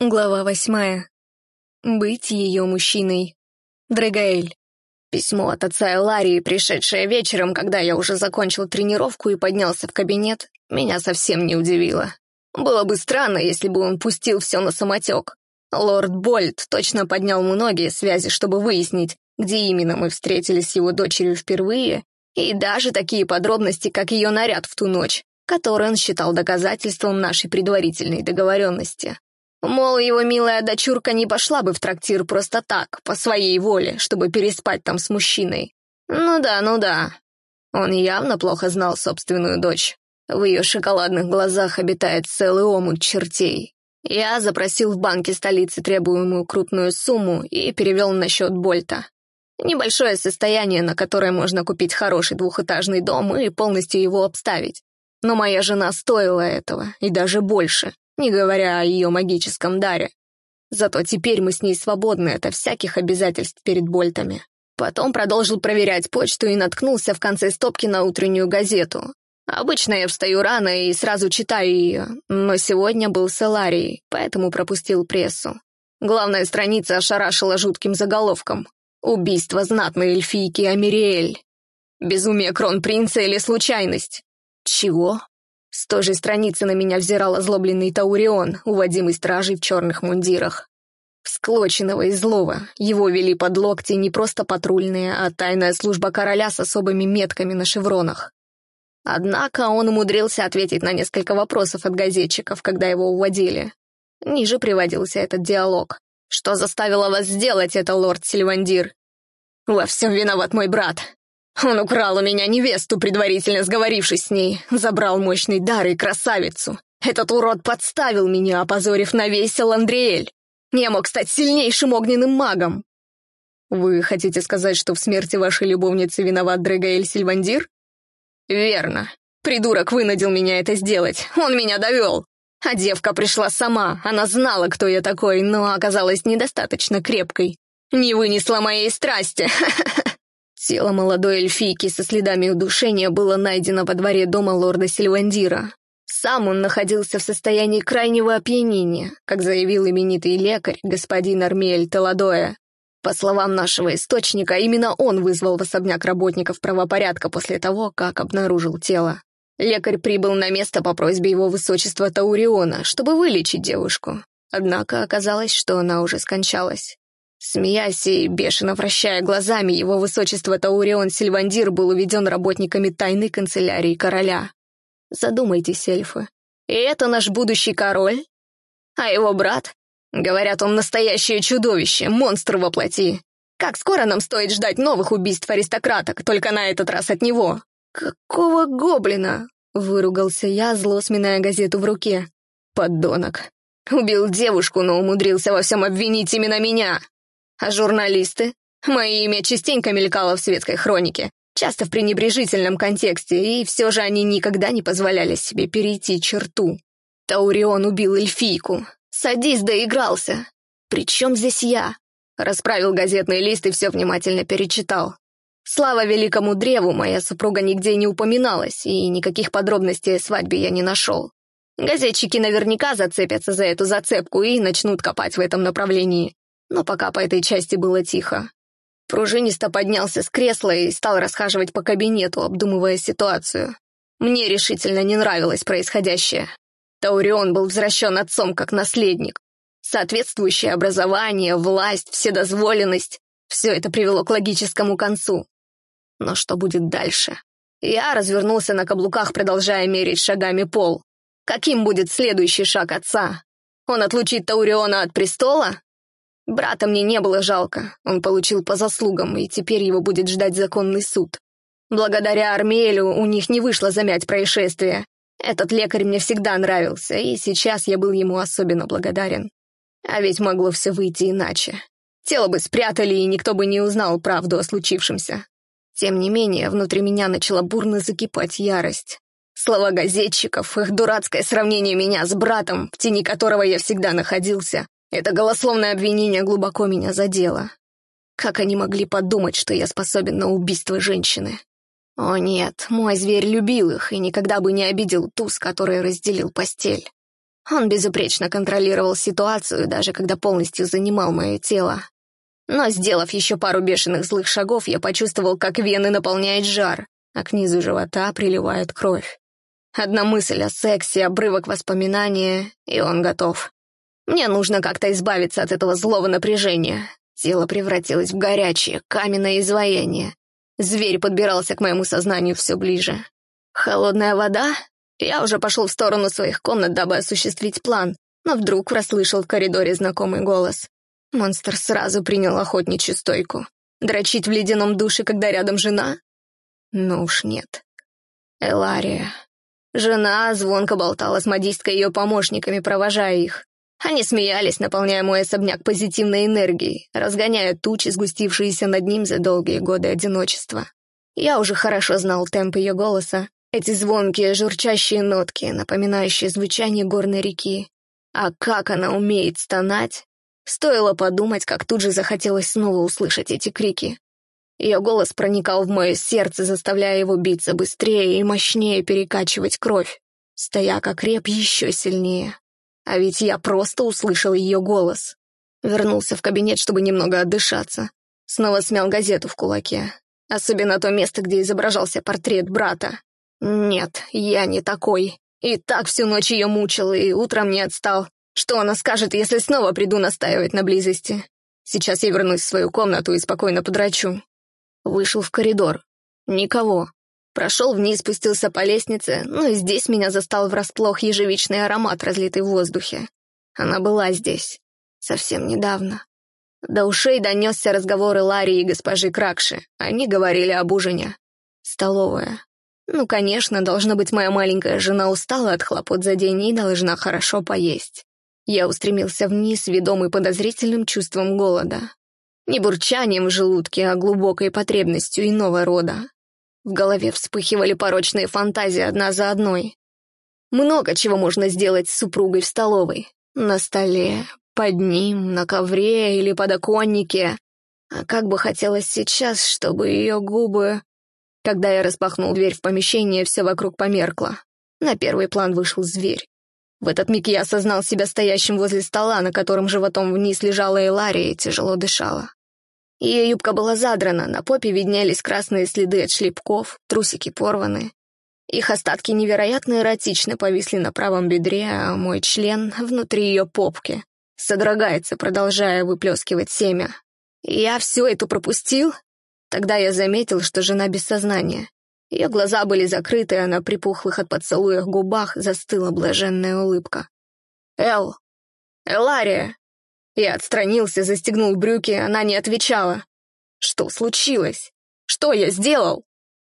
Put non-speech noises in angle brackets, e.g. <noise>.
Глава восьмая. Быть ее мужчиной. Дрэгаэль. Письмо от отца Эларии, пришедшее вечером, когда я уже закончил тренировку и поднялся в кабинет, меня совсем не удивило. Было бы странно, если бы он пустил все на самотек. Лорд Больт точно поднял многие связи, чтобы выяснить, где именно мы встретились с его дочерью впервые, и даже такие подробности, как ее наряд в ту ночь, который он считал доказательством нашей предварительной договоренности. Мол, его милая дочурка не пошла бы в трактир просто так, по своей воле, чтобы переспать там с мужчиной. Ну да, ну да. Он явно плохо знал собственную дочь. В ее шоколадных глазах обитает целый омут чертей. Я запросил в банке столицы требуемую крупную сумму и перевел на счет Больта. Небольшое состояние, на которое можно купить хороший двухэтажный дом и полностью его обставить. Но моя жена стоила этого, и даже больше не говоря о ее магическом даре. Зато теперь мы с ней свободны от всяких обязательств перед Больтами. Потом продолжил проверять почту и наткнулся в конце стопки на утреннюю газету. Обычно я встаю рано и сразу читаю ее, но сегодня был с Эларией, поэтому пропустил прессу. Главная страница ошарашила жутким заголовком. «Убийство знатной эльфийки Амириэль». Безумие кронпринца или случайность? Чего? С той же страницы на меня взирал озлобленный Таурион, уводимый стражей в черных мундирах. Всклоченного и злого его вели под локти не просто патрульные, а тайная служба короля с особыми метками на шевронах. Однако он умудрился ответить на несколько вопросов от газетчиков, когда его уводили. Ниже приводился этот диалог. «Что заставило вас сделать это, лорд Сильвандир?» «Во всем виноват мой брат. Он украл у меня невесту, предварительно сговорившись с ней, забрал мощный дар и красавицу. Этот урод подставил меня, опозорив на весь Эландриэль. Я мог стать сильнейшим огненным магом. Вы хотите сказать, что в смерти вашей любовницы виноват Дрэгаэль Сильвандир? Верно. Придурок вынудил меня это сделать. Он меня довел. А девка пришла сама. Она знала, кто я такой, но оказалась недостаточно крепкой. Не вынесла моей страсти. <laughs> Тело молодой эльфийки со следами удушения было найдено во дворе дома лорда Сильвандира. Сам он находился в состоянии крайнего опьянения, как заявил именитый лекарь, господин Армиэль Теладоя. По словам нашего источника, именно он вызвал в особняк работников правопорядка после того, как обнаружил тело. Лекарь прибыл на место по просьбе его высочества Тауриона, чтобы вылечить девушку. Однако оказалось, что она уже скончалась. Смеясь и бешено вращая глазами, его высочество Таурион Сильвандир был уведен работниками тайной канцелярии короля. Задумайтесь, эльфы. И это наш будущий король? А его брат? Говорят, он настоящее чудовище, монстр во плоти. Как скоро нам стоит ждать новых убийств аристократок, только на этот раз от него? Какого гоблина? Выругался я, зло газету в руке. Поддонок. Убил девушку, но умудрился во всем обвинить именно меня. А журналисты? Мое имя частенько мелькало в светской хронике, часто в пренебрежительном контексте, и все же они никогда не позволяли себе перейти черту. Таурион убил эльфийку. Садись, доигрался. Причем здесь я? Расправил газетный лист и все внимательно перечитал. Слава великому древу, моя супруга нигде не упоминалась, и никаких подробностей о свадьбе я не нашел. Газетчики наверняка зацепятся за эту зацепку и начнут копать в этом направлении но пока по этой части было тихо. Пружинисто поднялся с кресла и стал расхаживать по кабинету, обдумывая ситуацию. Мне решительно не нравилось происходящее. Таурион был возвращен отцом как наследник. Соответствующее образование, власть, вседозволенность — все это привело к логическому концу. Но что будет дальше? Я развернулся на каблуках, продолжая мерить шагами пол. Каким будет следующий шаг отца? Он отлучит Тауриона от престола? Брата мне не было жалко, он получил по заслугам, и теперь его будет ждать законный суд. Благодаря Армелю у них не вышло замять происшествие. Этот лекарь мне всегда нравился, и сейчас я был ему особенно благодарен. А ведь могло все выйти иначе. Тело бы спрятали, и никто бы не узнал правду о случившемся. Тем не менее, внутри меня начала бурно закипать ярость. Слова газетчиков, их дурацкое сравнение меня с братом, в тени которого я всегда находился, это голословное обвинение глубоко меня задело. Как они могли подумать, что я способен на убийство женщины? О нет, мой зверь любил их и никогда бы не обидел ту, с которой разделил постель. Он безупречно контролировал ситуацию, даже когда полностью занимал мое тело. Но, сделав еще пару бешеных злых шагов, я почувствовал, как вены наполняет жар, а к низу живота приливает кровь. Одна мысль о сексе, обрывок воспоминания, и он готов. Мне нужно как-то избавиться от этого злого напряжения. Тело превратилось в горячее, каменное изваяние. Зверь подбирался к моему сознанию все ближе. Холодная вода? Я уже пошел в сторону своих комнат, дабы осуществить план, но вдруг прослышал в коридоре знакомый голос. Монстр сразу принял охотничью стойку. Дрочить в ледяном душе, когда рядом жена? Ну уж нет. Элария. Жена звонко болтала с модисткой и ее помощниками, провожая их. Они смеялись, наполняя мой особняк позитивной энергией, разгоняя тучи, сгустившиеся над ним за долгие годы одиночества. Я уже хорошо знал темп ее голоса, эти звонкие, журчащие нотки, напоминающие звучание горной реки. А как она умеет стонать! Стоило подумать, как тут же захотелось снова услышать эти крики. Ее голос проникал в мое сердце, заставляя его биться быстрее и мощнее перекачивать кровь. Стояк окреп еще сильнее. А ведь я просто услышал ее голос. Вернулся в кабинет, чтобы немного отдышаться. Снова смял газету в кулаке. Особенно то место, где изображался портрет брата. Нет, я не такой. И так всю ночь ее мучил, и утром не отстал. Что она скажет, если снова приду настаивать на близости? Сейчас я вернусь в свою комнату и спокойно подрачу. Вышел в коридор. Никого. Прошел вниз, спустился по лестнице, но и здесь меня застал врасплох ежевичный аромат, разлитый в воздухе. Она была здесь. Совсем недавно. До ушей донесся разговор Ларри и госпожи Кракши. Они говорили об ужине. Столовая. Ну, конечно, должно быть, моя маленькая жена устала от хлопот за день и должна хорошо поесть. Я устремился вниз, ведомый подозрительным чувством голода. Не бурчанием в желудке, а глубокой потребностью иного рода. В голове вспыхивали порочные фантазии одна за одной. Много чего можно сделать с супругой в столовой. На столе, под ним, на ковре или подоконнике. А как бы хотелось сейчас, чтобы ее губы... Когда я распахнул дверь в помещение, все вокруг померкло. На первый план вышел зверь. В этот миг я осознал себя стоящим возле стола, на котором животом вниз лежала Элария и тяжело дышала. Ее юбка была задрана, на попе виднелись красные следы от шлепков, трусики порваны. Их остатки невероятно эротично повисли на правом бедре, а мой член внутри ее попки содрогается, продолжая выплескивать семя. Я все это пропустил? Тогда я заметил, что жена без сознания. Ее глаза были закрыты, а на припухлых от поцелуях губах застыла блаженная улыбка. «Эл! Элария!» Я отстранился, застегнул брюки, она не отвечала. «Что случилось? Что я сделал?»